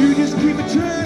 You just keep it true.